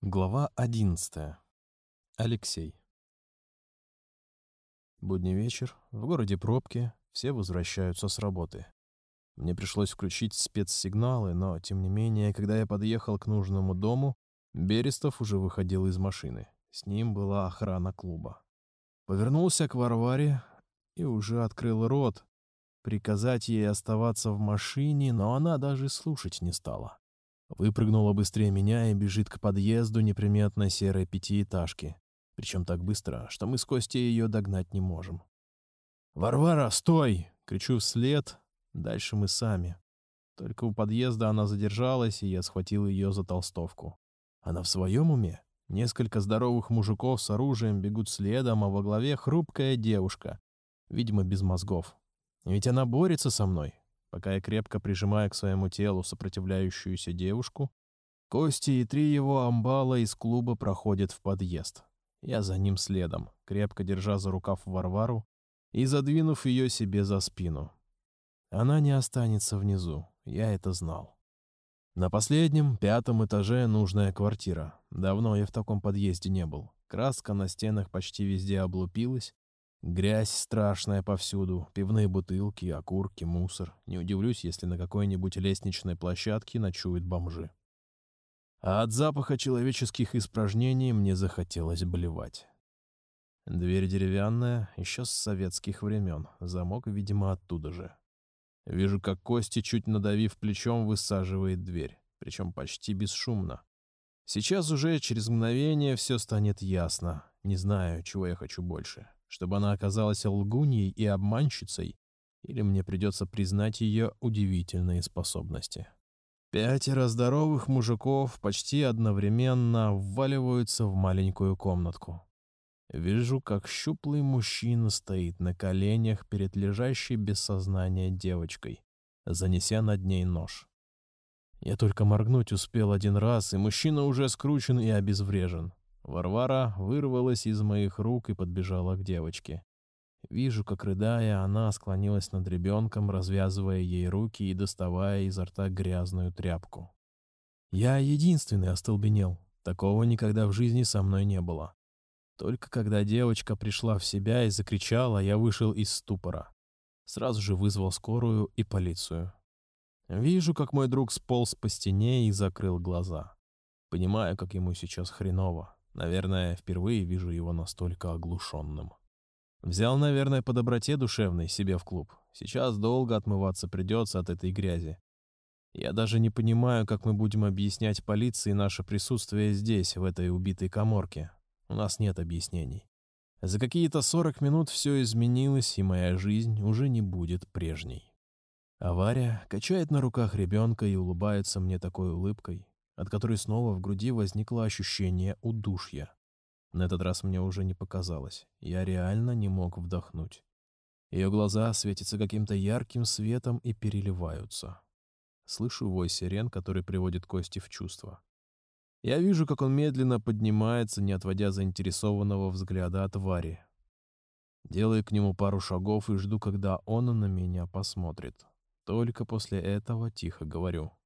Глава 11. Алексей. Будний вечер, в городе пробки, все возвращаются с работы. Мне пришлось включить спецсигналы, но, тем не менее, когда я подъехал к нужному дому, Берестов уже выходил из машины. С ним была охрана клуба. Повернулся к Варваре и уже открыл рот, приказать ей оставаться в машине, но она даже слушать не стала. Выпрыгнула быстрее меня и бежит к подъезду неприметной серой пятиэтажки. Причем так быстро, что мы с Костей ее догнать не можем. «Варвара, стой!» — кричу вслед. Дальше мы сами. Только у подъезда она задержалась, и я схватил ее за толстовку. Она в своем уме? Несколько здоровых мужиков с оружием бегут следом, а во главе хрупкая девушка, видимо, без мозгов. Ведь она борется со мной, Пока я крепко прижимаю к своему телу сопротивляющуюся девушку, Кости и три его амбала из клуба проходят в подъезд. Я за ним следом, крепко держа за рукав Варвару и задвинув ее себе за спину. Она не останется внизу, я это знал. На последнем, пятом этаже нужная квартира. Давно я в таком подъезде не был. Краска на стенах почти везде облупилась, Грязь страшная повсюду, пивные бутылки, окурки, мусор. Не удивлюсь, если на какой-нибудь лестничной площадке ночуют бомжи. А от запаха человеческих испражнений мне захотелось блевать. Дверь деревянная, еще с советских времен, замок, видимо, оттуда же. Вижу, как Кости, чуть надавив плечом, высаживает дверь, причем почти бесшумно. Сейчас уже через мгновение все станет ясно. Не знаю, чего я хочу больше чтобы она оказалась лгуньей и обманщицей, или мне придется признать ее удивительные способности. Пятеро здоровых мужиков почти одновременно вваливаются в маленькую комнатку. Вижу, как щуплый мужчина стоит на коленях перед лежащей без сознания девочкой, занеся над ней нож. Я только моргнуть успел один раз, и мужчина уже скручен и обезврежен. Варвара вырвалась из моих рук и подбежала к девочке. Вижу, как, рыдая, она склонилась над ребенком, развязывая ей руки и доставая изо рта грязную тряпку. Я единственный остолбенел. Такого никогда в жизни со мной не было. Только когда девочка пришла в себя и закричала, я вышел из ступора. Сразу же вызвал скорую и полицию. Вижу, как мой друг сполз по стене и закрыл глаза. Понимаю, как ему сейчас хреново. Наверное, впервые вижу его настолько оглушенным. Взял, наверное, по доброте душевной себе в клуб. Сейчас долго отмываться придется от этой грязи. Я даже не понимаю, как мы будем объяснять полиции наше присутствие здесь, в этой убитой коморке. У нас нет объяснений. За какие-то 40 минут все изменилось, и моя жизнь уже не будет прежней. Авария качает на руках ребенка и улыбается мне такой улыбкой, от которой снова в груди возникло ощущение удушья. На этот раз мне уже не показалось. Я реально не мог вдохнуть. Ее глаза светятся каким-то ярким светом и переливаются. Слышу вой сирен, который приводит Кости в чувство. Я вижу, как он медленно поднимается, не отводя заинтересованного взгляда от Вари. Делаю к нему пару шагов и жду, когда он на меня посмотрит. Только после этого тихо говорю.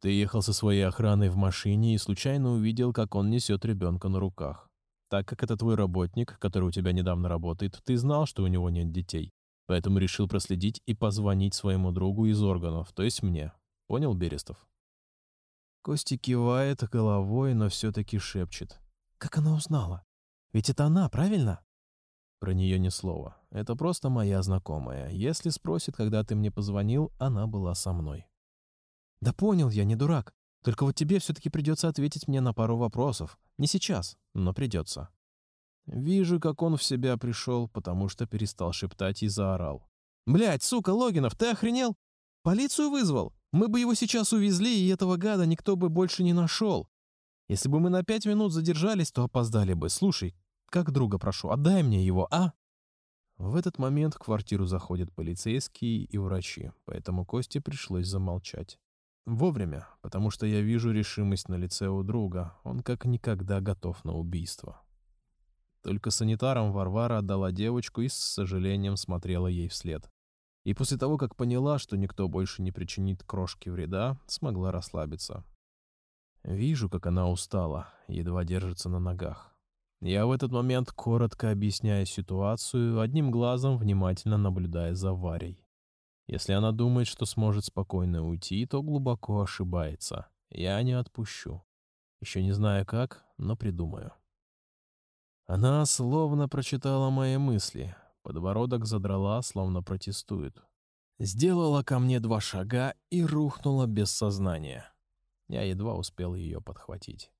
Ты ехал со своей охраной в машине и случайно увидел, как он несет ребенка на руках. Так как это твой работник, который у тебя недавно работает, ты знал, что у него нет детей. Поэтому решил проследить и позвонить своему другу из органов, то есть мне. Понял, Берестов? Кости кивает головой, но все-таки шепчет. «Как она узнала? Ведь это она, правильно?» Про нее ни слова. Это просто моя знакомая. Если спросит, когда ты мне позвонил, она была со мной. Да понял я, не дурак. Только вот тебе все-таки придется ответить мне на пару вопросов. Не сейчас, но придется. Вижу, как он в себя пришел, потому что перестал шептать и заорал. Блять, сука, Логинов, ты охренел? Полицию вызвал? Мы бы его сейчас увезли, и этого гада никто бы больше не нашел. Если бы мы на пять минут задержались, то опоздали бы. Слушай, как друга прошу, отдай мне его, а? В этот момент в квартиру заходят полицейские и врачи, поэтому Косте пришлось замолчать. Вовремя, потому что я вижу решимость на лице у друга. Он как никогда готов на убийство. Только санитарам Варвара отдала девочку и с сожалением смотрела ей вслед. И после того, как поняла, что никто больше не причинит крошки вреда, смогла расслабиться. Вижу, как она устала, едва держится на ногах. Я в этот момент коротко объясняю ситуацию, одним глазом внимательно наблюдая за Варей. Если она думает, что сможет спокойно уйти, то глубоко ошибается. Я не отпущу. Еще не знаю как, но придумаю. Она словно прочитала мои мысли. Подбородок задрала, словно протестует. Сделала ко мне два шага и рухнула без сознания. Я едва успел ее подхватить.